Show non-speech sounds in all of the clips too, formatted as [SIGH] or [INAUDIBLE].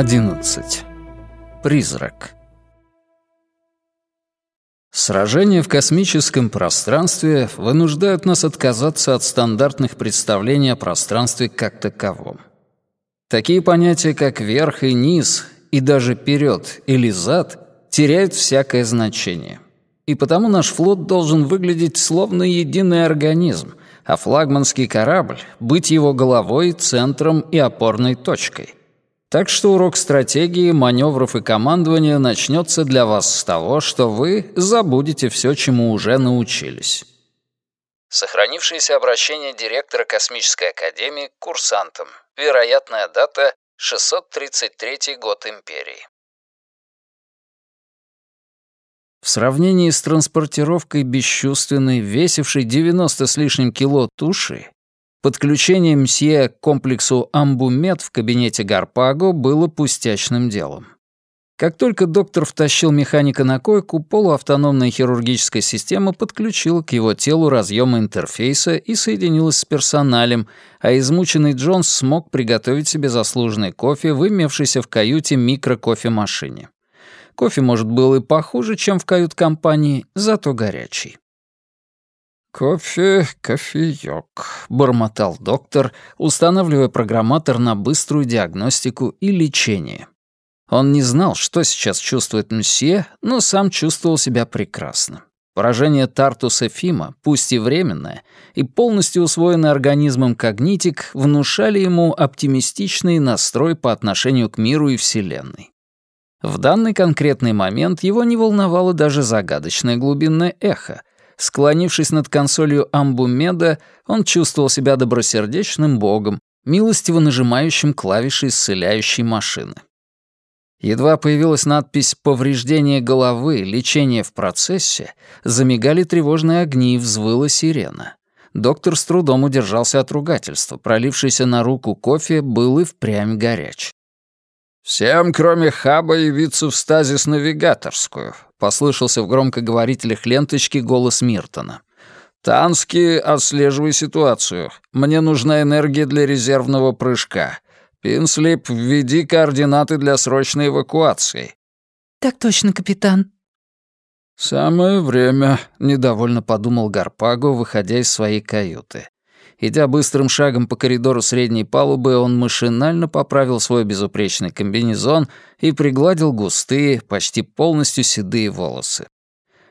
11. Призрак. Сражения в космическом пространстве вынуждают нас отказаться от стандартных представлений о пространстве как таковом. Такие понятия, как верх и низ, и даже вперед или зад, теряют всякое значение. И потому наш флот должен выглядеть словно единый организм, а флагманский корабль — быть его головой, центром и опорной точкой. Так что урок стратегии, маневров и командования начнется для вас с того, что вы забудете все, чему уже научились. Сохранившееся обращение директора Космической Академии к курсантам. Вероятная дата — 633 год Империи. В сравнении с транспортировкой бесчувственной, весившей 90 с лишним кило туши, подключение мсье к комплексу «Амбумед» в кабинете Гарпаго было пустячным делом. Как только доктор втащил механика на койку, полуавтономная хирургическая система подключила к его телу разъемы интерфейса и соединилась с персоналем, а измученный Джонс смог приготовить себе заслуженный кофе в имевшейся в каюте микрокофемашине. Кофе, может, был и похуже, чем в кают-компании, зато горячий. «Кофе, кофеёк», — бормотал доктор, устанавливая программатор на быструю диагностику и лечение. Он не знал, что сейчас чувствует мсье, но сам чувствовал себя прекрасно. Поражение Тартуса Фима, пусть и временное, и полностью усвоенный организмом когнитик внушали ему оптимистичный настрой по отношению к миру и Вселенной. В данный конкретный момент его не волновало даже загадочное глубинное эхо. Склонившись над консолью Амбумеда, он чувствовал себя добросердечным богом, милостиво нажимающим клавиши исцеляющей машины. Едва появилась надпись «Повреждение головы, лечение в процессе», замигали тревожные огни и взвыла сирена. Доктор с трудом удержался от ругательства. Пролившийся на руку кофе был и впрямь горяч. «Всем, кроме хаба, явиться в стазис-навигаторскую», — послышался в громкоговорителях ленточки голос Миртона. «Тански, отслеживай ситуацию. Мне нужна энергия для резервного прыжка. Пинслип, введи координаты для срочной эвакуации». «Так точно, капитан». «Самое время», — недовольно подумал Гарпаго, выходя из своей каюты. Идя быстрым шагом по коридору средней палубы, он машинально поправил свой безупречный комбинезон и пригладил густые, почти полностью седые волосы.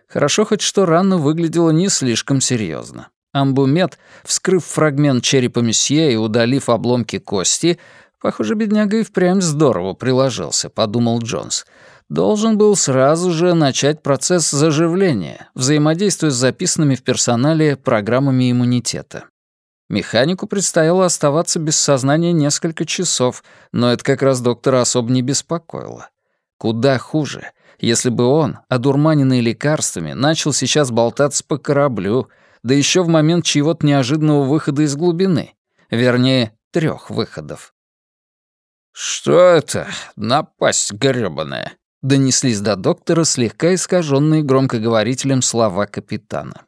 Хорошо хоть что рана выглядела не слишком серьезно. Амбумет, вскрыв фрагмент черепа месье и удалив обломки кости, похоже, бедняга и впрямь здорово приложился, подумал Джонс. Должен был сразу же начать процесс заживления, взаимодействуя с записанными в персонале программами иммунитета. Механику предстояло оставаться без сознания несколько часов, но это как раз доктора особо не беспокоило. Куда хуже, если бы он, одурманенный лекарствами, начал сейчас болтаться по кораблю, да еще в момент чьего-то неожиданного выхода из глубины. Вернее, трех выходов. «Что это? Напасть грёбаная!» — донеслись до доктора слегка искаженные громкоговорителем слова капитана.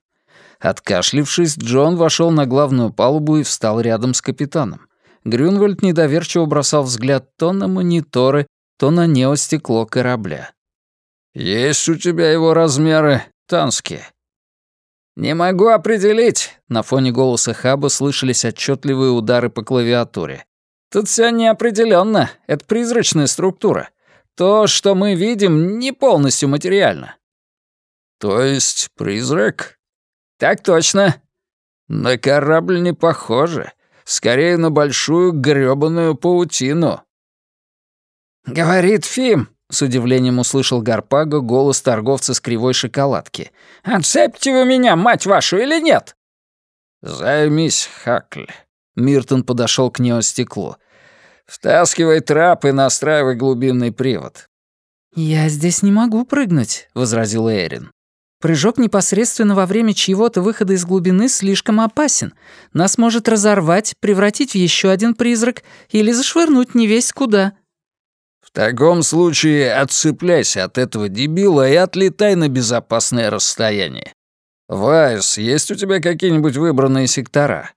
Откашлившись, Джон вошел на главную палубу и встал рядом с капитаном. Грюнвальд недоверчиво бросал взгляд то на мониторы, то на неостекло корабля. «Есть у тебя его размеры, Тански?» «Не могу определить», — на фоне голоса Хаба слышались отчетливые удары по клавиатуре. «Тут все неопределенно. Это призрачная структура. То, что мы видим, не полностью материально». «То есть призрак?» «Так точно». «На корабль не похоже. Скорее на большую грёбаную паутину». «Говорит Фим», — с удивлением услышал Гарпаго голос торговца с кривой шоколадки. «Отцепьте вы меня, мать вашу, или нет?» «Займись, Хакль». Миртон подошел к неостеклу. «Втаскивай трап и настраивай глубинный привод». «Я здесь не могу прыгнуть», — возразил Эрин. Прыжок непосредственно во время чьего-то выхода из глубины слишком опасен. Нас может разорвать, превратить в еще один призрак или зашвырнуть не весь куда. В таком случае отцепляйся от этого дебила и отлетай на безопасное расстояние. Вайс, есть у тебя какие-нибудь выбранные сектора?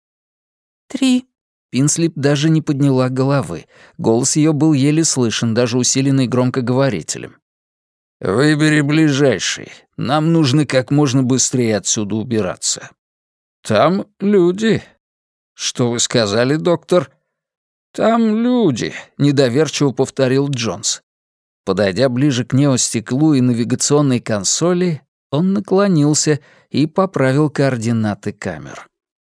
Три. Пинслип даже не подняла головы. Голос ее был еле слышен, даже усиленный громкоговорителем. «Выбери ближайший. Нам нужно как можно быстрее отсюда убираться». «Там люди». «Что вы сказали, доктор?» «Там люди», — недоверчиво повторил Джонс. Подойдя ближе к неостеклу и навигационной консоли, он наклонился и поправил координаты камер.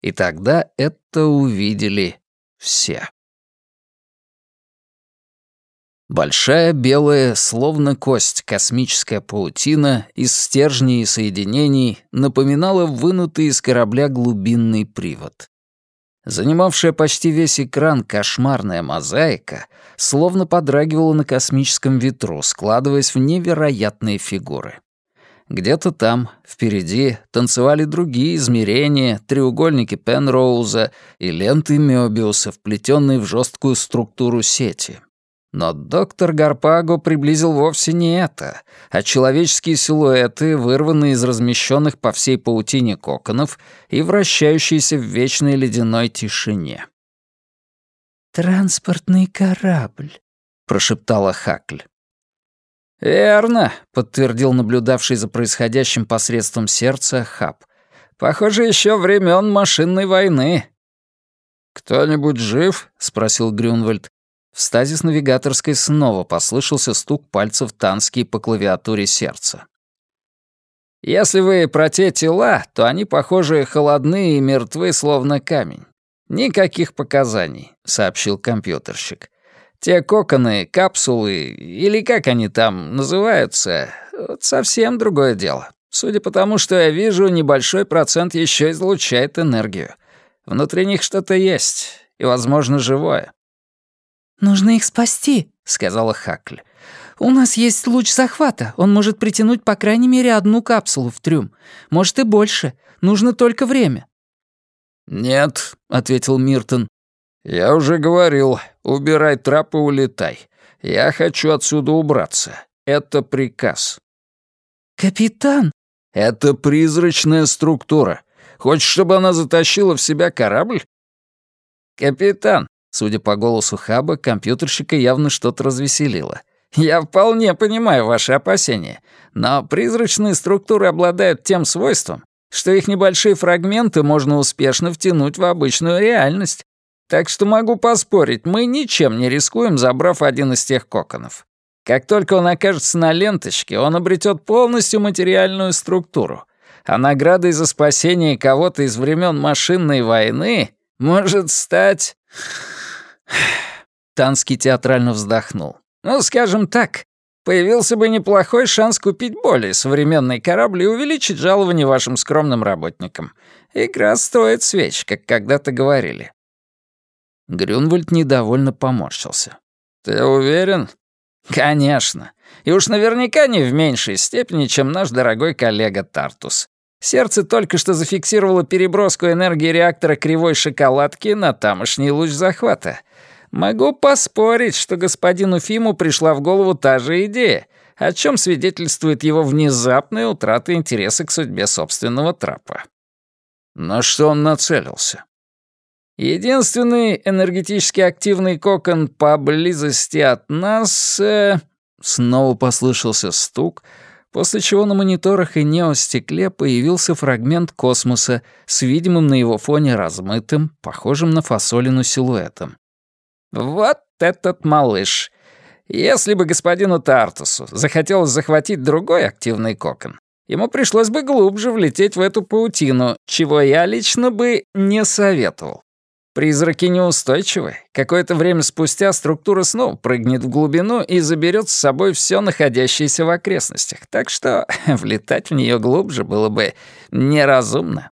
И тогда это увидели все. Большая белая, словно кость, космическая паутина из стержней и соединений напоминала вынутый из корабля глубинный привод. Занимавшая почти весь экран кошмарная мозаика словно подрагивала на космическом ветру, складываясь в невероятные фигуры. Где-то там, впереди, танцевали другие измерения, треугольники Пенроуза и ленты Мёбиуса, вплетенные в жесткую структуру сети. Но доктор Гарпаго приблизил вовсе не это, а человеческие силуэты, вырванные из размещенных по всей паутине коконов и вращающиеся в вечной ледяной тишине. «Транспортный корабль», — прошептала Хакль. «Верно», — подтвердил наблюдавший за происходящим посредством сердца Хаб. «Похоже, еще времен машинной войны». «Кто-нибудь жив?» — спросил Грюнвальд. В стазис навигаторской снова послышался стук пальцев Тански по клавиатуре сердца. «Если вы про те тела, то они, похоже, холодные и мертвы, словно камень. Никаких показаний», — сообщил компьютерщик. «Те коконы, капсулы, или как они там называются, совсем другое дело. Судя по тому, что я вижу, небольшой процент еще излучает энергию. Внутри них что-то есть, и, возможно, живое. «Нужно их спасти», — сказала Хакль. «У нас есть луч захвата. Он может притянуть по крайней мере одну капсулу в трюм. Может и больше. Нужно только время». «Нет», — ответил Миртон. «Я уже говорил, убирай трап и улетай. Я хочу отсюда убраться. Это приказ». «Капитан!» «Это призрачная структура. Хочешь, чтобы она затащила в себя корабль?» «Капитан, Судя по голосу Хаба, компьютерщика явно что-то развеселило. «Я вполне понимаю ваши опасения, но призрачные структуры обладают тем свойством, что их небольшие фрагменты можно успешно втянуть в обычную реальность. Так что могу поспорить, мы ничем не рискуем, забрав один из тех коконов. Как только он окажется на ленточке, он обретет полностью материальную структуру. А наградой за спасение кого-то из времен машинной войны может стать... Танский театрально вздохнул. «Ну, скажем так, появился бы неплохой шанс купить более современный корабль и увеличить жалование вашим скромным работникам. Игра стоит свеч, как когда-то говорили». Грюнвальд недовольно поморщился. «Ты уверен?» «Конечно. И уж наверняка не в меньшей степени, чем наш дорогой коллега Тартус. Сердце только что зафиксировало переброску энергии реактора кривой шоколадки на тамошний луч захвата. Могу поспорить, что господину Фиму пришла в голову та же идея, о чем свидетельствует его внезапная утрата интереса к судьбе собственного трапа. На что он нацелился? Единственный энергетически активный кокон поблизости от нас... Э... Снова послышался стук — после чего на мониторах и неостекле появился фрагмент космоса с видимым на его фоне размытым, похожим на фасолину силуэтом. «Вот этот малыш! Если бы господину Тартусу захотелось захватить другой активный кокон, ему пришлось бы глубже влететь в эту паутину, чего я лично бы не советовал. Призраки неустойчивы. Какое-то время спустя структура снова прыгнет в глубину и заберет с собой все находящееся в окрестностях, так что [LAUGHS] влетать в нее глубже было бы неразумно.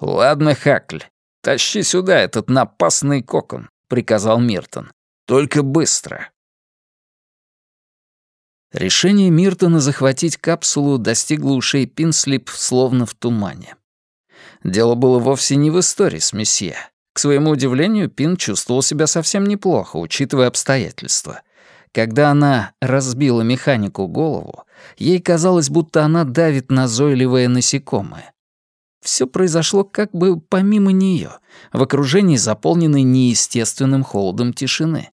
«Ладно, Хакль, тащи сюда этот напасный кокон», — приказал Миртон. «Только быстро». Решение Миртона захватить капсулу достигло ушей Пинслип словно в тумане. Дело было вовсе не в истории с месье. К своему удивлению, Пин чувствовал себя совсем неплохо, учитывая обстоятельства. Когда она разбила механику голову, ей казалось, будто она давит назойливое насекомое. Все произошло как бы помимо нее, в окружении заполненной неестественным холодом тишины.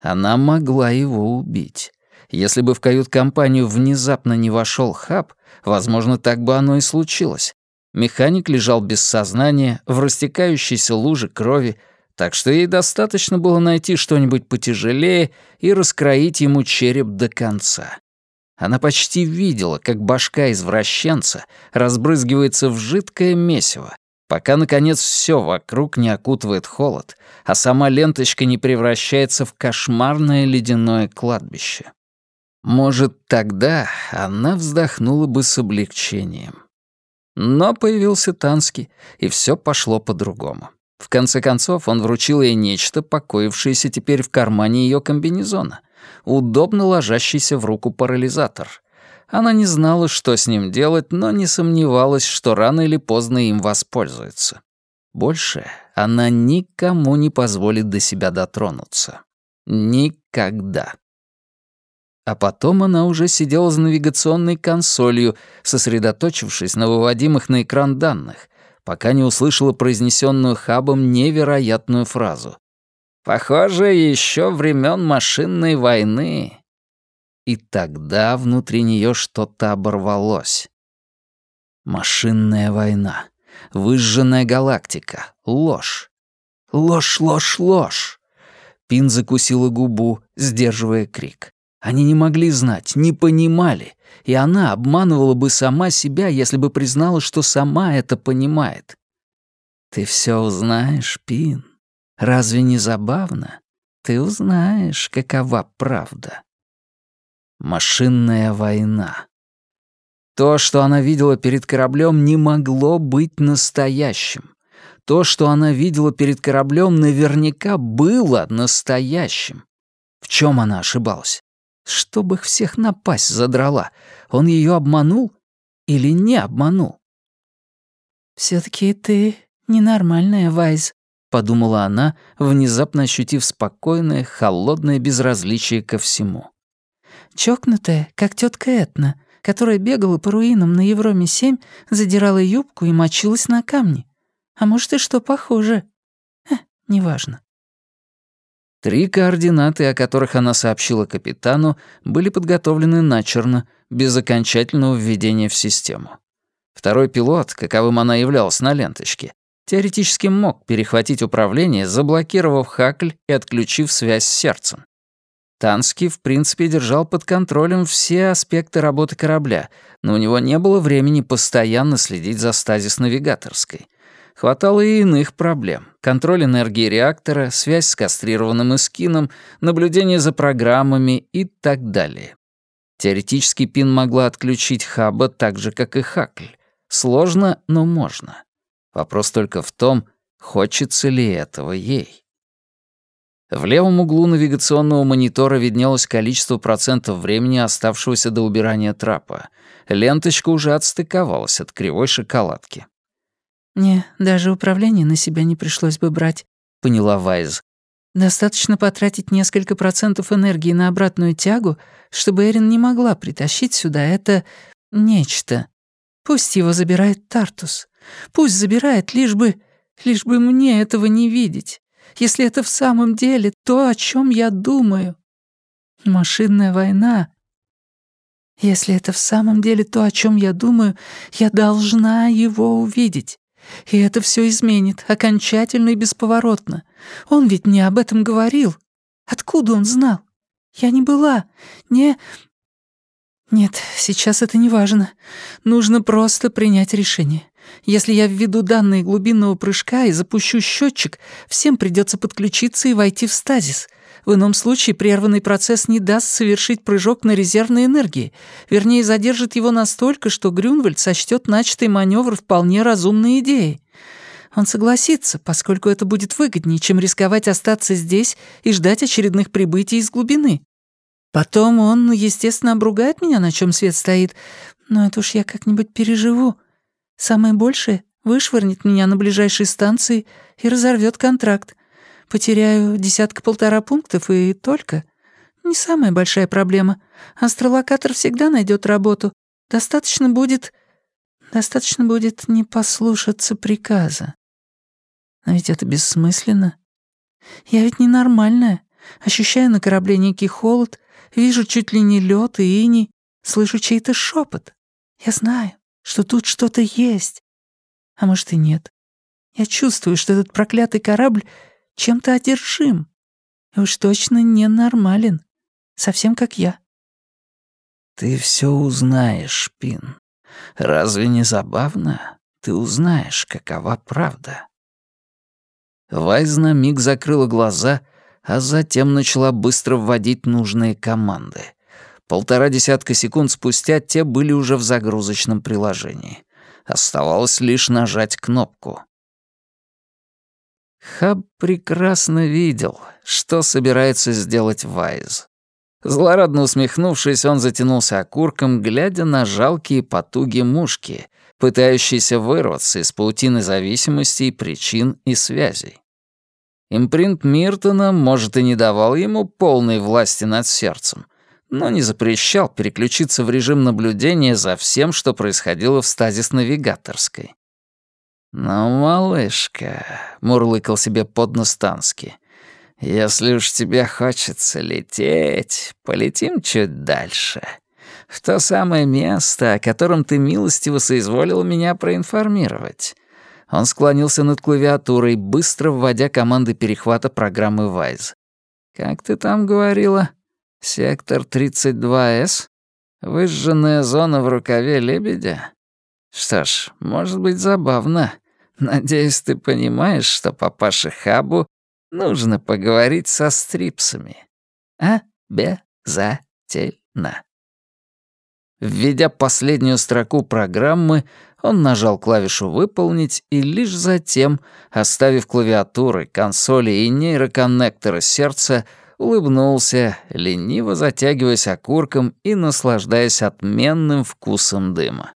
Она могла его убить. Если бы в кают-компанию внезапно не вошел Хаб, возможно, так бы оно и случилось. Механик лежал без сознания, в растекающейся луже крови, так что ей достаточно было найти что-нибудь потяжелее и раскроить ему череп до конца. Она почти видела, как башка извращенца разбрызгивается в жидкое месиво, пока, наконец, все вокруг не окутывает холод, а сама ленточка не превращается в кошмарное ледяное кладбище. Может, тогда она вздохнула бы с облегчением. Но появился Танский, и все пошло по-другому. В конце концов, он вручил ей нечто, покоившееся теперь в кармане ее комбинезона, удобно ложащийся в руку парализатор. Она не знала, что с ним делать, но не сомневалась, что рано или поздно им воспользуется. Больше она никому не позволит до себя дотронуться. Никогда. А потом она уже сидела за навигационной консолью, сосредоточившись на выводимых на экран данных, пока не услышала произнесенную Хабом невероятную фразу. «Похоже, еще времен машинной войны». И тогда внутри нее что-то оборвалось. Машинная война. Выжженная галактика. Ложь. Ложь, ложь, ложь. Пин закусила губу, сдерживая крик. Они не могли знать, не понимали, и она обманывала бы сама себя, если бы признала, что сама это понимает. «Ты все узнаешь, Пин. Разве не забавно? Ты узнаешь, какова правда». Машинная война. То, что она видела перед кораблем, не могло быть настоящим. То, что она видела перед кораблем, наверняка было настоящим. В чем она ошибалась? Чтобы их всех напасть задрала. Он ее обманул или не обманул? все таки ты ненормальная, Вайз», — подумала она, внезапно ощутив спокойное, холодное безразличие ко всему. «Чокнутая, как тетка Этна, которая бегала по руинам на Евроме-7, задирала юбку и мочилась на камни. А может, и что похоже. Э, неважно. Три координаты, о которых она сообщила капитану, были подготовлены начерно, без окончательного введения в систему. Второй пилот, каковым она являлась на ленточке, теоретически мог перехватить управление, заблокировав хакль и отключив связь с сердцем. Танский, в принципе, держал под контролем все аспекты работы корабля, но у него не было времени постоянно следить за стазис-навигаторской — Хватало и иных проблем. Контроль энергии реактора, связь с кастрированным эскином, наблюдение за программами и так далее. Теоретически Пин могла отключить хаба так же, как и Хакль. Сложно, но можно. Вопрос только в том, хочется ли этого ей. В левом углу навигационного монитора виднелось количество процентов времени, оставшегося до убирания трапа. Ленточка уже отстыковалась от кривой шоколадки. «Мне даже управление на себя не пришлось бы брать», — поняла Вайз. «Достаточно потратить несколько процентов энергии на обратную тягу, чтобы Эрин не могла притащить сюда это... нечто. Пусть его забирает Тартус. Пусть забирает, лишь бы... лишь бы мне этого не видеть. Если это в самом деле то, о чем я думаю. Машинная война если это в самом деле то, о чем я думаю, я должна его увидеть. И это все изменит, окончательно и бесповоротно. Он ведь мне об этом говорил. Откуда он знал? Я не была, не... Нет, сейчас это не важно. Нужно просто принять решение. Если я введу данные глубинного прыжка и запущу счетчик, всем придется подключиться и войти в стазис. В ином случае прерванный процесс не даст совершить прыжок на резервной энергии, вернее, задержит его настолько, что Грюнвальд сочтет начатый маневр вполне разумной идеей. Он согласится, поскольку это будет выгоднее, чем рисковать остаться здесь и ждать очередных прибытий из глубины. Потом он, естественно, обругает меня, на чем свет стоит, но это уж я как-нибудь переживу. Самое большее — вышвырнет меня на ближайшей станции и разорвет контракт. Потеряю десятка-полтора пунктов и только. Не самая большая проблема. Астролокатор всегда найдет работу. Достаточно будет... Достаточно будет не послушаться приказа. Но ведь это бессмысленно. Я ведь ненормальная. Ощущаю на корабле некий холод, вижу чуть ли не лед и иней, слышу чей-то шепот. Я знаю, что тут что-то есть. А может и нет. Я чувствую, что этот проклятый корабль чем-то одержим. И уж точно ненормален. Совсем как я. Ты все узнаешь, Пин. Разве не забавно? Ты узнаешь, какова правда. Вайз на миг закрыла глаза, а затем начала быстро вводить нужные команды. Полтора десятка секунд спустя те были уже в загрузочном приложении. Оставалось лишь нажать кнопку. Хаб прекрасно видел, что собирается сделать Вайз. Злорадно усмехнувшись, он затянулся окурком, глядя на жалкие потуги мушки, пытающиеся вырваться из паутины зависимостей, причин и связей. Импринт Миртона, может, и не давал ему полной власти над сердцем, но не запрещал переключиться в режим наблюдения за всем, что происходило в стазис-навигаторской. «Ну, малышка», — мурлыкал себе под нос Тански, «если уж тебе хочется лететь, полетим чуть дальше, в то самое место, о котором ты милостиво соизволил меня проинформировать». Он склонился над клавиатурой, быстро вводя команды перехвата программы Вайз. «Как ты там говорила? Сектор 32С? Выжженная зона в рукаве лебедя? Что ж, может быть забавно. Надеюсь, ты понимаешь, что папаше Хабу нужно поговорить со стрипсами. Обязательно». Введя последнюю строку программы, он нажал клавишу «Выполнить» и лишь затем, оставив клавиатуры, консоли и нейроконнекторы сердца, улыбнулся, лениво затягиваясь окурком и наслаждаясь отменным вкусом дыма.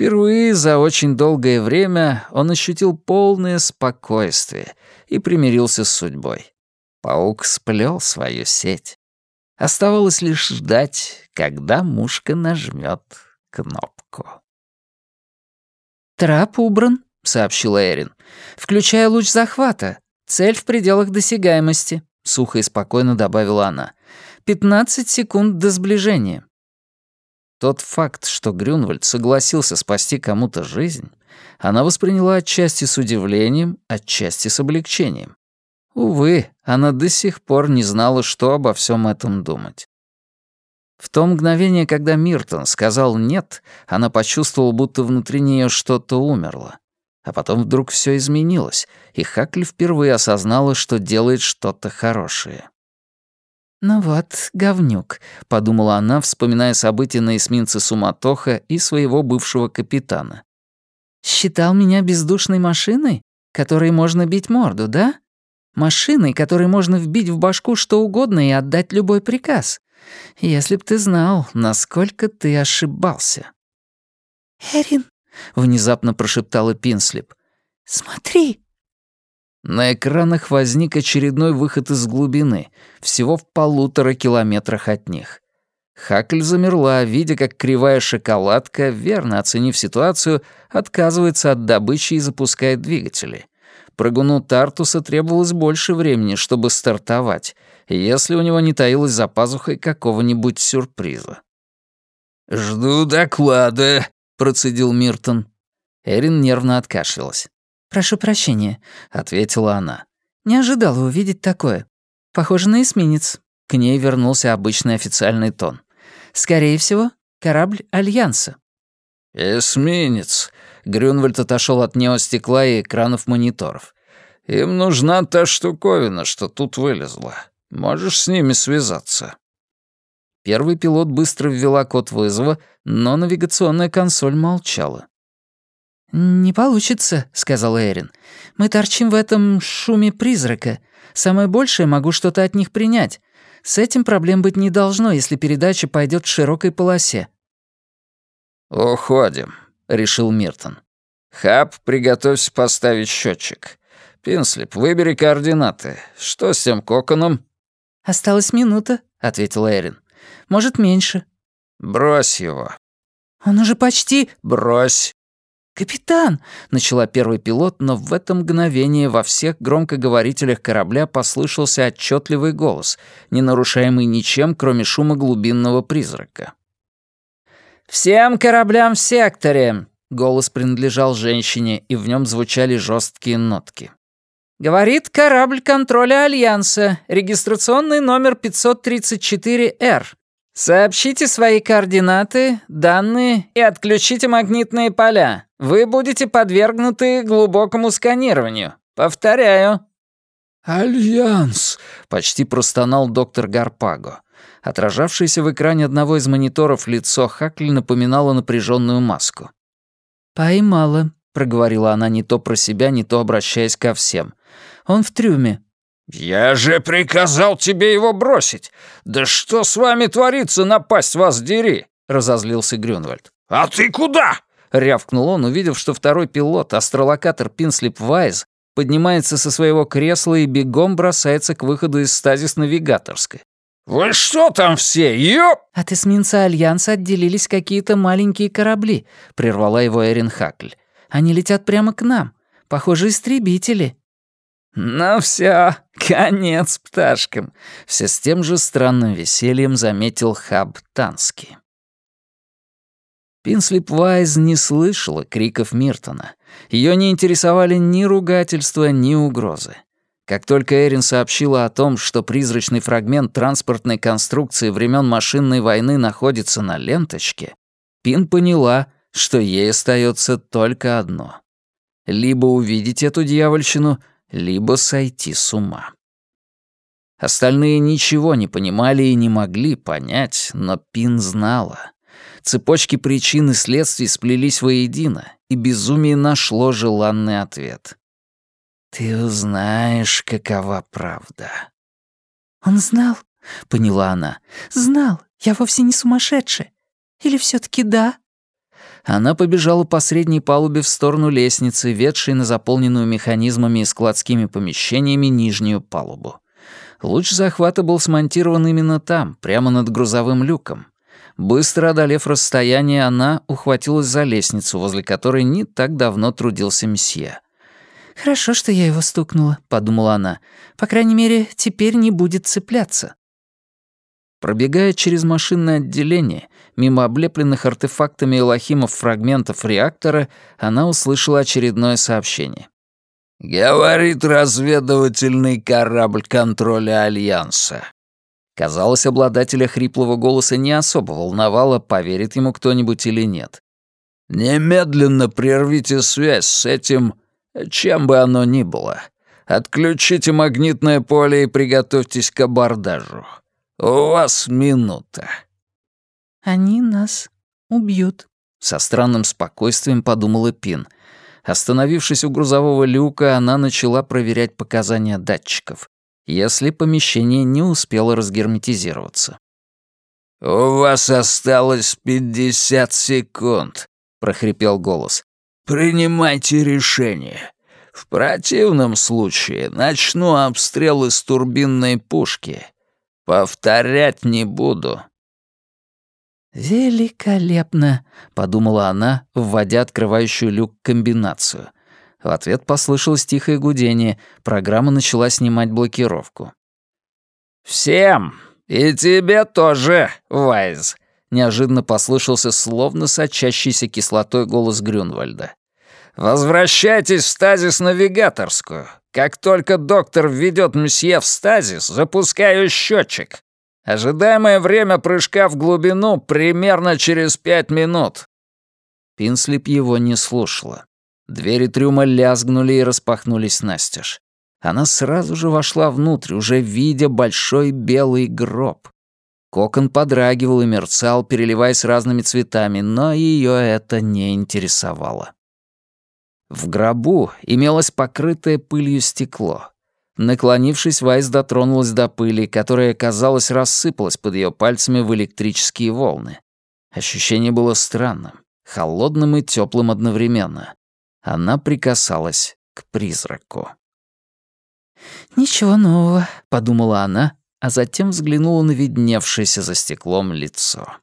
Впервые за очень долгое время он ощутил полное спокойствие и примирился с судьбой. Паук сплел свою сеть. Оставалось лишь ждать, когда мушка нажмет кнопку. «Трап убран», — сообщила Эрин. «Включая луч захвата. Цель в пределах досягаемости», — сухо и спокойно добавила она. «Пятнадцать секунд до сближения». Тот факт, что Грюнвальд согласился спасти кому-то жизнь, она восприняла отчасти с удивлением, отчасти с облегчением. Увы, она до сих пор не знала, что обо всем этом думать. В то мгновение, когда Миртон сказал «нет», она почувствовала, будто внутри нее что-то умерло. А потом вдруг все изменилось, и Хакли впервые осознала, что делает что-то хорошее. «Ну вот, говнюк», — подумала она, вспоминая события на эсминце Суматоха и своего бывшего капитана. «Считал меня бездушной машиной, которой можно бить морду, да? Машиной, которой можно вбить в башку что угодно и отдать любой приказ. Если б ты знал, насколько ты ошибался». «Эрин», — внезапно прошептала Пинслип, — «смотри». На экранах возник очередной выход из глубины, всего в полутора километрах от них. Хакль замерла, видя, как кривая шоколадка, верно оценив ситуацию, отказывается от добычи и запускает двигатели. Прыгуну Тартуса требовалось больше времени, чтобы стартовать, если у него не таилось за пазухой какого-нибудь сюрприза. «Жду доклада», — процедил Миртон. Эрин нервно откашлялась. «Прошу прощения», — ответила она. «Не ожидала увидеть такое. Похоже на эсминец». К ней вернулся обычный официальный тон. «Скорее всего, корабль Альянса». «Эсминец», — Грюнвальд отошел от неостекла и экранов мониторов. «Им нужна та штуковина, что тут вылезла. Можешь с ними связаться». Первый пилот быстро ввела код вызова, но навигационная консоль молчала. «Не получится», — сказал Эрин. «Мы торчим в этом шуме призрака. Самое большее могу что-то от них принять. С этим проблем быть не должно, если передача пойдет в широкой полосе». «Уходим», — решил Миртон. «Хаб, приготовься поставить счетчик. Пинслип, выбери координаты. Что с тем коконом?» «Осталась минута», — ответил Эрин. «Может, меньше». «Брось его». «Он уже почти...» «Брось!» «Капитан!» — начала первый пилот, но в это мгновение во всех громкоговорителях корабля послышался отчетливый голос, не нарушаемый ничем, кроме шума глубинного призрака. «Всем кораблям в секторе!» — голос принадлежал женщине, и в нем звучали жесткие нотки. «Говорит корабль контроля Альянса, регистрационный номер 534-Р. Сообщите свои координаты, данные и отключите магнитные поля. Вы будете подвергнуты глубокому сканированию. Повторяю». «Альянс!» — почти простонал доктор Гарпаго. Отражавшееся в экране одного из мониторов лицо Хакли напоминало напряженную маску. «Поймала», — проговорила она не то про себя, не то обращаясь ко всем. «Он в трюме. «Я же приказал тебе его бросить! Да что с вами творится, напасть вас дери!» — разозлился Грюнвальд. «А ты куда?» — рявкнул он, увидев, что второй пилот, астролокатор Пинслип Вайз, поднимается со своего кресла и бегом бросается к выходу из стазис-навигаторской. «Вы что там все, ёп?» «От эсминца Альянса отделились какие-то маленькие корабли», — прервала его Эрин Хакль. «Они летят прямо к нам. Похоже, истребители». «Ну все, конец пташкам», — все с тем же странным весельем заметил Хаб Танский. Пинслип Вайз не слышала криков Миртона. Ее не интересовали ни ругательства, ни угрозы. Как только Эрин сообщила о том, что призрачный фрагмент транспортной конструкции времен машинной войны находится на ленточке, Пин поняла, что ей остается только одно. Либо увидеть эту дьявольщину, либо сойти с ума. Остальные ничего не понимали и не могли понять, но Пин знала. Цепочки причин и следствий сплелись воедино, и безумие нашло желанный ответ. «Ты узнаешь, какова правда». «Он знал?» — поняла она. «Знал. Я вовсе не сумасшедшая. Или все таки да?» Она побежала по средней палубе в сторону лестницы, ведшей на заполненную механизмами и складскими помещениями нижнюю палубу. Луч захвата был смонтирован именно там, прямо над грузовым люком. Быстро одолев расстояние, она ухватилась за лестницу, возле которой не так давно трудился месье. «Хорошо, что я его стукнула», — подумала она. «По крайней мере, теперь не будет цепляться». Пробегая через машинное отделение, мимо облепленных артефактами Элохимов фрагментов реактора, она услышала очередное сообщение. «Говорит разведывательный корабль контроля Альянса». Казалось, обладателя хриплого голоса не особо волновало, поверит ему кто-нибудь или нет. «Немедленно прервите связь с этим, чем бы оно ни было. Отключите магнитное поле и приготовьтесь к абордажу. «У вас минута». «Они нас убьют», — со странным спокойствием подумала Пин. Остановившись у грузового люка, она начала проверять показания датчиков, если помещение не успело разгерметизироваться. «У вас осталось пятьдесят секунд», — прохрипел голос. «Принимайте решение. В противном случае начну обстрел из турбинной пушки. Повторять не буду». «Великолепно», — подумала она, вводя открывающую люк комбинацию. В ответ послышалось тихое гудение, программа начала снимать блокировку. «Всем! И тебе тоже, Вайз!» — неожиданно послышался словно сочащийся кислотой голос Грюнвальда. «Возвращайтесь в стазис-навигаторскую. Как только доктор введет месье в стазис, запускаю счетчик. Ожидаемое время прыжка в глубину примерно через пять минут». Пинслип его не слушала. Двери трюма лязгнули и распахнулись настежь. Она сразу же вошла внутрь, уже видя большой белый гроб. Кокон подрагивал и мерцал, переливаясь разными цветами, но ее это не интересовало. В гробу имелось покрытое пылью стекло. Наклонившись, Вайс дотронулась до пыли, которая, казалось, рассыпалась под ее пальцами в электрические волны. Ощущение было странным, холодным и теплым одновременно. Она прикасалась к призраку. «Ничего нового», — подумала она, а затем взглянула на видневшееся за стеклом лицо.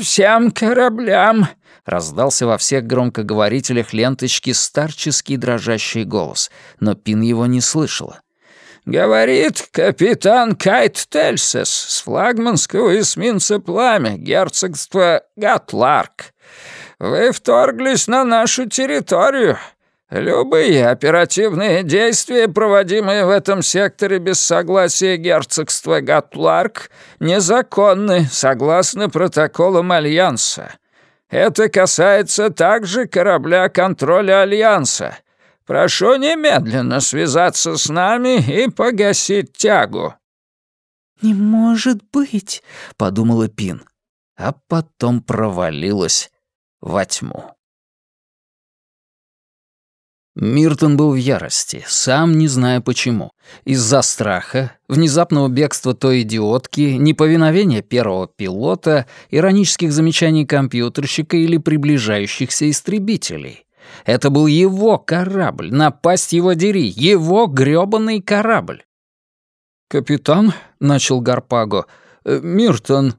«Всем кораблям!» — раздался во всех громкоговорителях ленточки старческий дрожащий голос, но Пин его не слышала. «Говорит капитан Кайт Тельсес с флагманского эсминца «Пламя» герцогства Гатларк. Вы вторглись на нашу территорию. Любые оперативные действия, проводимые в этом секторе без согласия герцогства Гатларк, незаконны согласно протоколам Альянса. Это касается также корабля контроля Альянса. Прошу немедленно связаться с нами и погасить тягу». «Не может быть», — подумала Пин, а потом провалилась во тьму. Миртон был в ярости, сам не зная почему. Из-за страха, внезапного бегства той идиотки, неповиновения первого пилота, иронических замечаний компьютерщика или приближающихся истребителей. Это был его корабль, напасть его дери, его грёбаный корабль. «Капитан», — начал Гарпаго, «э, — «Миртон».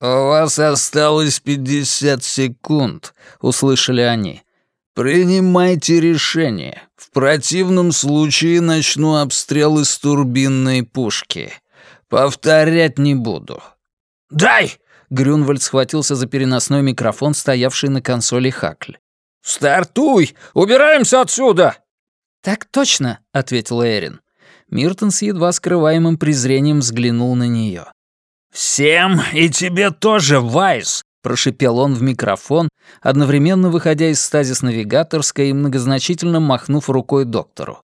«У вас осталось пятьдесят секунд», — услышали они. «Принимайте решение. В противном случае начну обстрел из турбинной пушки. Повторять не буду». «Дай!» — Грюнвальд схватился за переносной микрофон, стоявший на консоли Хакль. «Стартуй! Убираемся отсюда!» «Так точно», — ответил Эрин. Миртон с едва скрываемым презрением взглянул на нее. «Всем и тебе тоже, Вайс!» Прошипел он в микрофон, одновременно выходя из стазис-навигаторской и многозначительно махнув рукой доктору.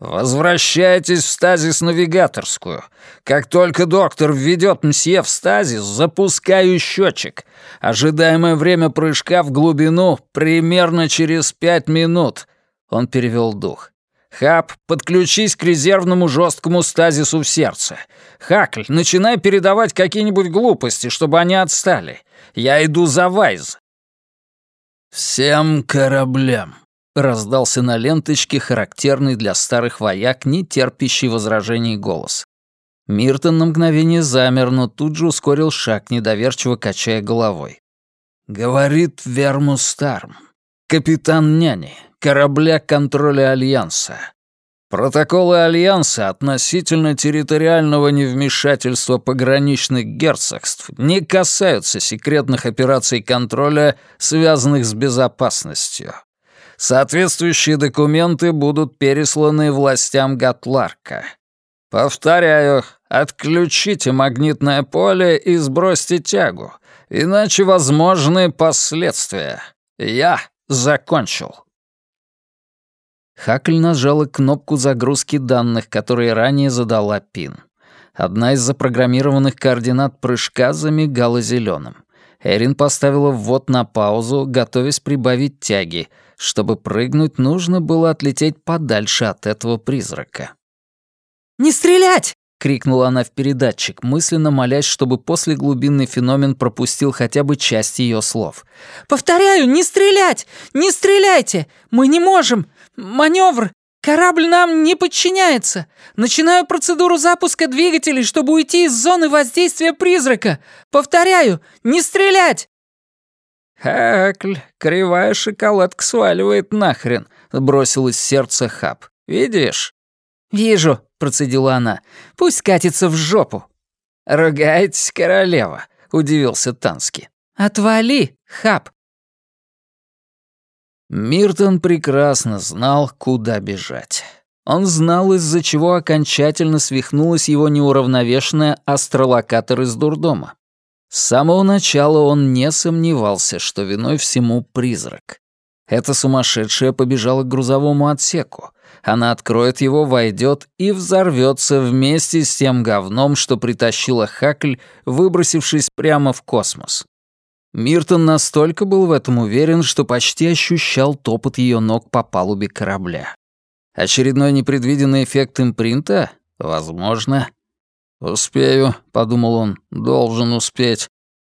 «Возвращайтесь в стазис-навигаторскую. Как только доктор введет мсье в стазис, запускаю счетчик. Ожидаемое время прыжка в глубину примерно через пять минут». Он перевел дух. «Хаб, подключись к резервному жесткому стазису в сердце. Хакль, начинай передавать какие-нибудь глупости, чтобы они отстали. Я иду за Вайз». «Всем кораблям», — раздался на ленточке характерный для старых вояк, не терпящий возражений голос. Миртон на мгновение замер, но тут же ускорил шаг, недоверчиво качая головой. «Говорит Вермус Старм, капитан няни, корабля контроля Альянса. Протоколы Альянса относительно территориального невмешательства пограничных герцогств не касаются секретных операций контроля, связанных с безопасностью. Соответствующие документы будут пересланы властям Гатларка. Повторяю, отключите магнитное поле и сбросьте тягу, иначе возможны последствия. Я закончил. Хакль нажала кнопку загрузки данных, которые ранее задала Пин. Одна из запрограммированных координат прыжка замигала зеленым. Эрин поставила ввод на паузу, готовясь прибавить тяги. Чтобы прыгнуть, нужно было отлететь подальше от этого призрака. «Не стрелять!» — крикнула она в передатчик, мысленно молясь, чтобы после глубинный феномен пропустил хотя бы часть ее слов. «Повторяю, не стрелять! Не стреляйте! Мы не можем! Маневр! Корабль нам не подчиняется! Начинаю процедуру запуска двигателей, чтобы уйти из зоны воздействия призрака! Повторяю, не стрелять!» «Хакль, кривая шоколадка сваливает нахрен», — бросил из сердца Хаб. «Видишь?» «Вижу», — процедила она. «Пусть катится в жопу». «Ругаетесь, королева», — удивился Тански. «Отвали, Хаб». Миртон прекрасно знал, куда бежать. Он знал, из-за чего окончательно свихнулась его неуравновешенная астролокатор из дурдома. С самого начала он не сомневался, что виной всему призрак. Эта сумасшедшая побежала к грузовому отсеку. Она откроет его, войдет и взорвется вместе с тем говном, что притащила Хакль, выбросившись прямо в космос. Миртон настолько был в этом уверен, что почти ощущал топот ее ног по палубе корабля. Очередной непредвиденный эффект импринта? Возможно. «Успею», — подумал он, — «должен успеть».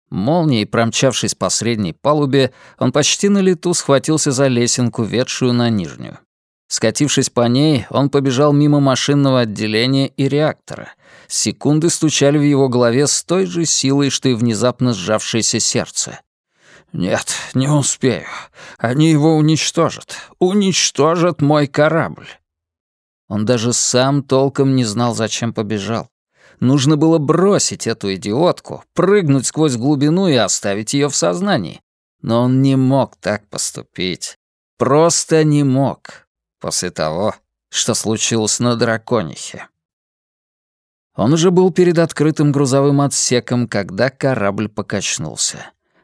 Молнией, промчавшись по средней палубе, он почти на лету схватился за лесенку, ведшую на нижнюю. Скатившись по ней, он побежал мимо машинного отделения и реактора. Секунды стучали в его голове с той же силой, что и внезапно сжавшееся сердце. «Нет, не успею. Они его уничтожат. Уничтожат мой корабль». Он даже сам толком не знал, зачем побежал. Нужно было бросить эту идиотку, прыгнуть сквозь глубину и оставить ее в сознании. Но он не мог так поступить. Просто не мог. После того, что случилось на драконихе. Он уже был перед открытым грузовым отсеком, когда корабль покачнулся.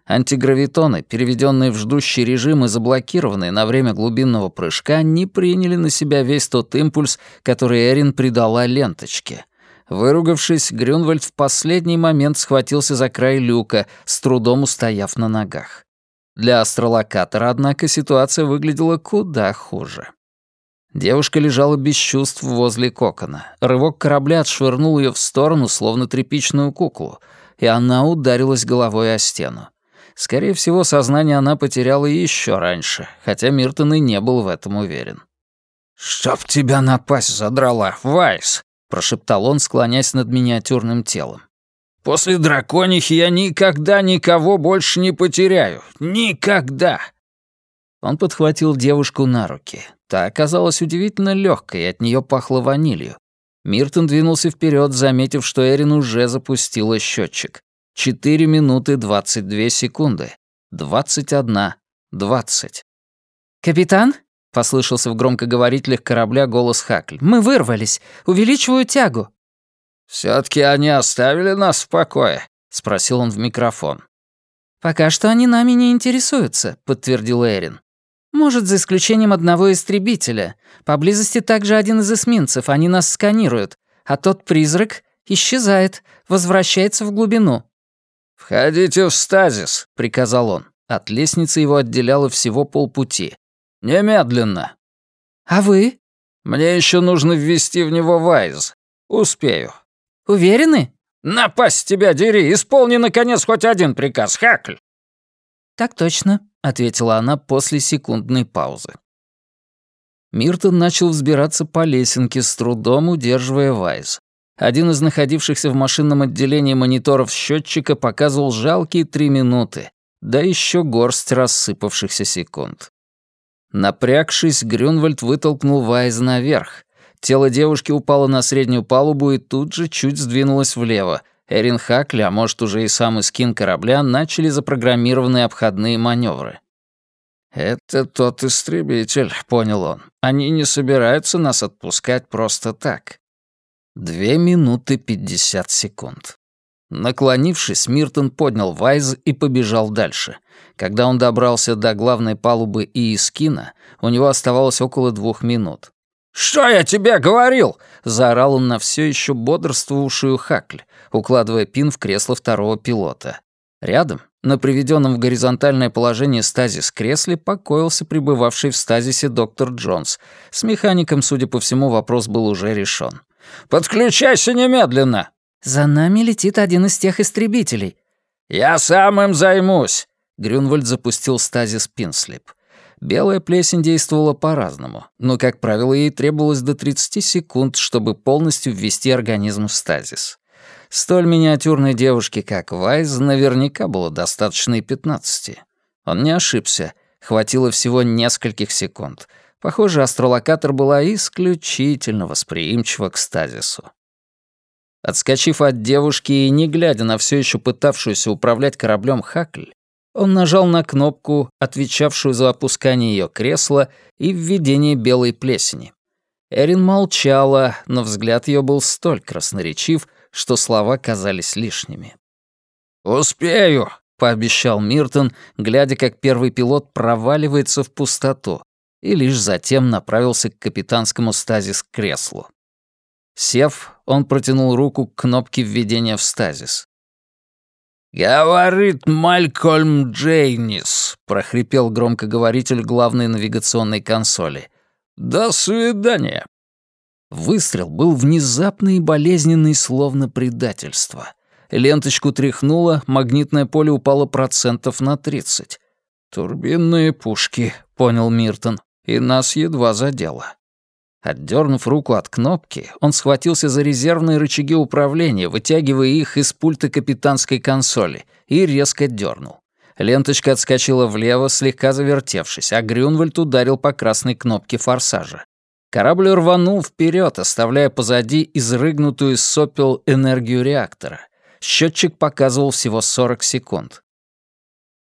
Антигравитоны, переведенные в ждущий режим и заблокированные на время глубинного прыжка, не приняли на себя весь тот импульс, который Эрин придала ленточке. Выругавшись, Грюнвальд в последний момент схватился за край люка, с трудом устояв на ногах. Для астролокатора, однако, ситуация выглядела куда хуже. Девушка лежала без чувств возле кокона. Рывок корабля отшвырнул ее в сторону, словно тряпичную куклу, и она ударилась головой о стену. Скорее всего, сознание она потеряла еще раньше, хотя Миртон и не был в этом уверен. «Чтоб тебя напасть задрала, Вайс!» прошептал он, склоняясь над миниатюрным телом. «После драконихи я никогда никого больше не потеряю. Никогда!» Он подхватил девушку на руки. Та оказалась удивительно легкой, и от нее пахло ванилью. Миртон двинулся вперед, заметив, что Эрин уже запустила счетчик. Четыре минуты двадцать две секунды. Двадцать одна. Двадцать. «Капитан?» — послышался в громкоговорителях корабля голос Хакль. «Мы вырвались. Увеличиваю тягу». «Все-таки они оставили нас в покое?» — спросил он в микрофон. «Пока что они нами не интересуются», — подтвердил Эрин. «Может, за исключением одного истребителя. Поблизости также один из эсминцев, они нас сканируют. А тот призрак исчезает, возвращается в глубину». «Входите в стазис», — приказал он. От лестницы его отделяло всего полпути. «Немедленно». «А вы?» «Мне еще нужно ввести в него Вайз. Успею». «Уверены?» «Напасть тебя, дери! Исполни, наконец, хоть один приказ, Хакль!» «Так точно», — ответила она после секундной паузы. Миртон начал взбираться по лесенке, с трудом удерживая Вайз. Один из находившихся в машинном отделении мониторов счетчика показывал жалкие три минуты, да еще горсть рассыпавшихся секунд. Напрягшись, Грюнвальд вытолкнул Вайз наверх. Тело девушки упало на среднюю палубу и тут же чуть сдвинулось влево. Эрин Хакли, а может уже и сам Искин корабля, начали запрограммированные обходные маневры. «Это тот истребитель», — понял он. «Они не собираются нас отпускать просто так». Две минуты пятьдесят секунд. Наклонившись, Миртон поднял Вайз и побежал дальше. Когда он добрался до главной палубы и Искина, у него оставалось около двух минут. «Что я тебе говорил?» — заорал он на все еще бодрствовавшую Хакль, укладывая пин в кресло второго пилота. Рядом, на приведенном в горизонтальное положение стазис кресле, покоился пребывавший в стазисе доктор Джонс. С механиком, судя по всему, вопрос был уже решен. «Подключайся немедленно!» «За нами летит один из тех истребителей». «Я сам им займусь!» Грюнвальд запустил стазис Пинслип. Белая плесень действовала по-разному, но, как правило, ей требовалось до 30 секунд, чтобы полностью ввести организм в стазис. Столь миниатюрной девушке, как Вайз, наверняка было достаточно и 15. Он не ошибся, хватило всего нескольких секунд. Похоже, астролокатор была исключительно восприимчива к стазису. Отскочив от девушки и не глядя на все еще пытавшуюся управлять кораблем Хакль, он нажал на кнопку, отвечавшую за опускание ее кресла и введение белой плесени. Эрин молчала, но взгляд ее был столь красноречив, что слова казались лишними. «Успею», — пообещал Миртон, глядя, как первый пилот проваливается в пустоту, и лишь затем направился к капитанскому стазис-креслу. Сев, он протянул руку к кнопке введения в стазис. «Говорит Малькольм Джейнис», — прохрипел громкоговоритель главной навигационной консоли. «До свидания». Выстрел был внезапный и болезненный, словно предательство. Ленточку тряхнуло, магнитное поле упало процентов на тридцать. «Турбинные пушки», — понял Миртон, — «и нас едва задело». Отдернув руку от кнопки, он схватился за резервные рычаги управления, вытягивая их из пульта капитанской консоли, и резко дернул. Ленточка отскочила влево, слегка завертевшись, а Грюнвальд ударил по красной кнопке форсажа. Корабль рванул вперед, оставляя позади изрыгнутую из сопел энергию реактора. Счетчик показывал всего 40 секунд.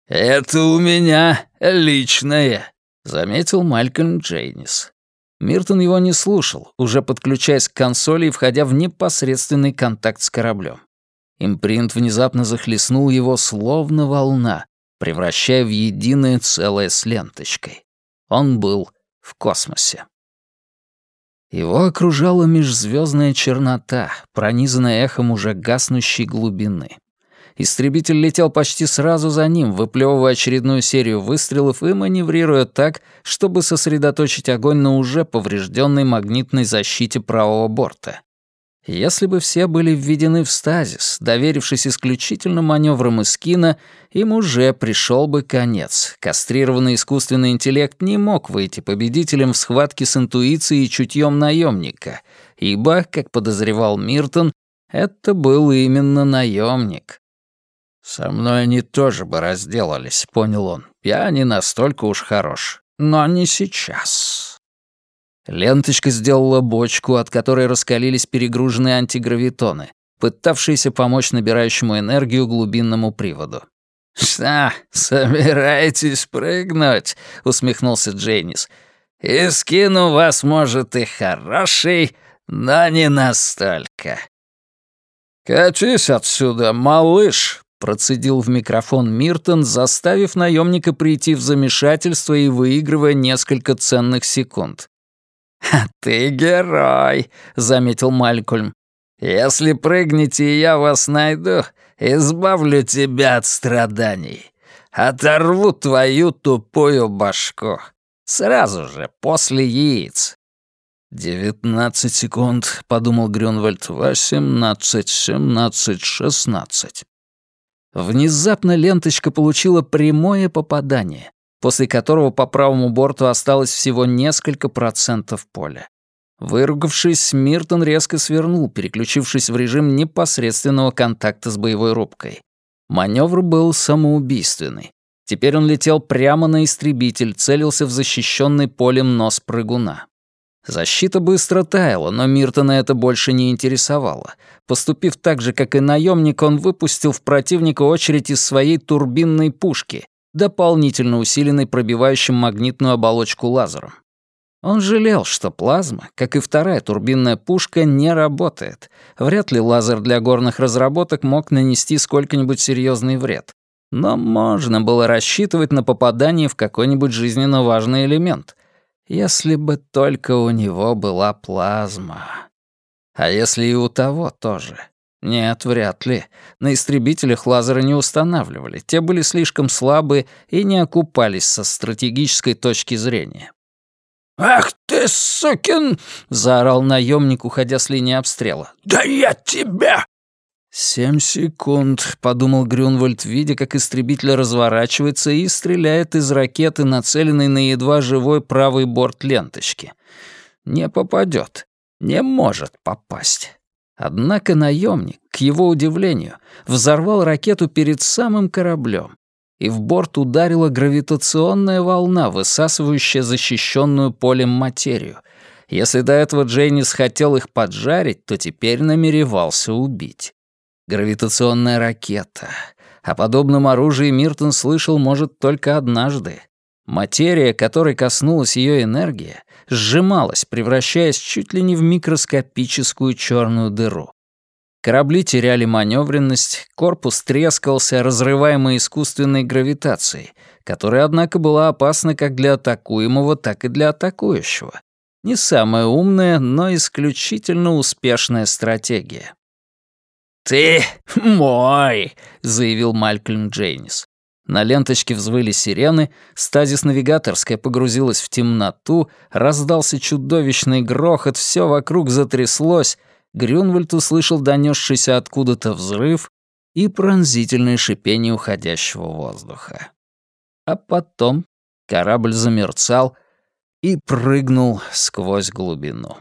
«Это у меня личное», — заметил Малькольм Джейнис. Миртон его не слушал, уже подключаясь к консоли и входя в непосредственный контакт с кораблем. Импринт внезапно захлестнул его словно волна, превращая в единое целое с ленточкой. Он был в космосе. Его окружала межзвездная чернота, пронизанная эхом уже гаснущей глубины. Истребитель летел почти сразу за ним, выплевывая очередную серию выстрелов и маневрируя так, чтобы сосредоточить огонь на уже поврежденной магнитной защите правого борта. Если бы все были введены в стазис, доверившись исключительно маневрам Искина, им уже пришел бы конец. Кастрированный искусственный интеллект не мог выйти победителем в схватке с интуицией и чутьем наемника, ибо, как подозревал Миртон, это был именно наемник. «Со мной они тоже бы разделались», — понял он. «Я не настолько уж хорош. Но не сейчас». Ленточка сделала бочку, от которой раскалились перегруженные антигравитоны, пытавшиеся помочь набирающему энергию глубинному приводу. «Что, собираетесь прыгнуть?» — усмехнулся Джейнис. «И скину вас, может, и хороший, но не настолько». «Катись отсюда, малыш!» — процедил в микрофон Миртон, заставив наемника прийти в замешательство и выигрывая несколько ценных секунд. [LAUGHS] «Ты герой», — заметил Малькольм. «Если прыгнете, я вас найду, избавлю тебя от страданий. Оторву твою тупую башку. Сразу же, после яиц». «Девятнадцать секунд», — подумал Грюнвальд. «Восемнадцать, семнадцать, шестнадцать». Внезапно ленточка получила прямое попадание после которого по правому борту осталось всего несколько процентов поля. Выругавшись, Миртон резко свернул, переключившись в режим непосредственного контакта с боевой рубкой. Маневр был самоубийственный. Теперь он летел прямо на истребитель, целился в защищенный полем нос прыгуна. Защита быстро таяла, но Миртона это больше не интересовало. Поступив так же, как и наемник, он выпустил в противника очередь из своей турбинной пушки, дополнительно усиленный пробивающим магнитную оболочку лазером. Он жалел, что плазма, как и вторая турбинная пушка, не работает. Вряд ли лазер для горных разработок мог нанести сколько-нибудь серьезный вред. Но можно было рассчитывать на попадание в какой-нибудь жизненно важный элемент. Если бы только у него была плазма. А если и у того тоже. Нет, вряд ли. На истребителях лазеры не устанавливали. Те были слишком слабы и не окупались со стратегической точки зрения. «Ах ты, сукин!» — заорал наемник, уходя с линии обстрела. «Да я тебя!» «Семь секунд», — подумал Грюнвальд, видя, как истребитель разворачивается и стреляет из ракеты, нацеленной на едва живой правый борт ленточки. «Не попадет. Не может попасть». Однако наемник, к его удивлению, взорвал ракету перед самым кораблем, и в борт ударила гравитационная волна, высасывающая защищенную полем материю. Если до этого Джейнис хотел их поджарить, то теперь намеревался убить. Гравитационная ракета. О подобном оружии Миртон слышал, может, только однажды. Материя, которой коснулась ее энергия, сжималась, превращаясь чуть ли не в микроскопическую черную дыру. Корабли теряли маневренность, корпус трескался, разрываемый искусственной гравитацией, которая, однако, была опасна как для атакуемого, так и для атакующего. Не самая умная, но исключительно успешная стратегия. «Ты мой!» — заявил Малькольм Джейнис. На ленточке взвыли сирены, стазис-навигаторская погрузилась в темноту, раздался чудовищный грохот, все вокруг затряслось, Грюнвальд услышал донесшийся откуда-то взрыв и пронзительное шипение уходящего воздуха. А потом корабль замерцал, и прыгнул сквозь глубину.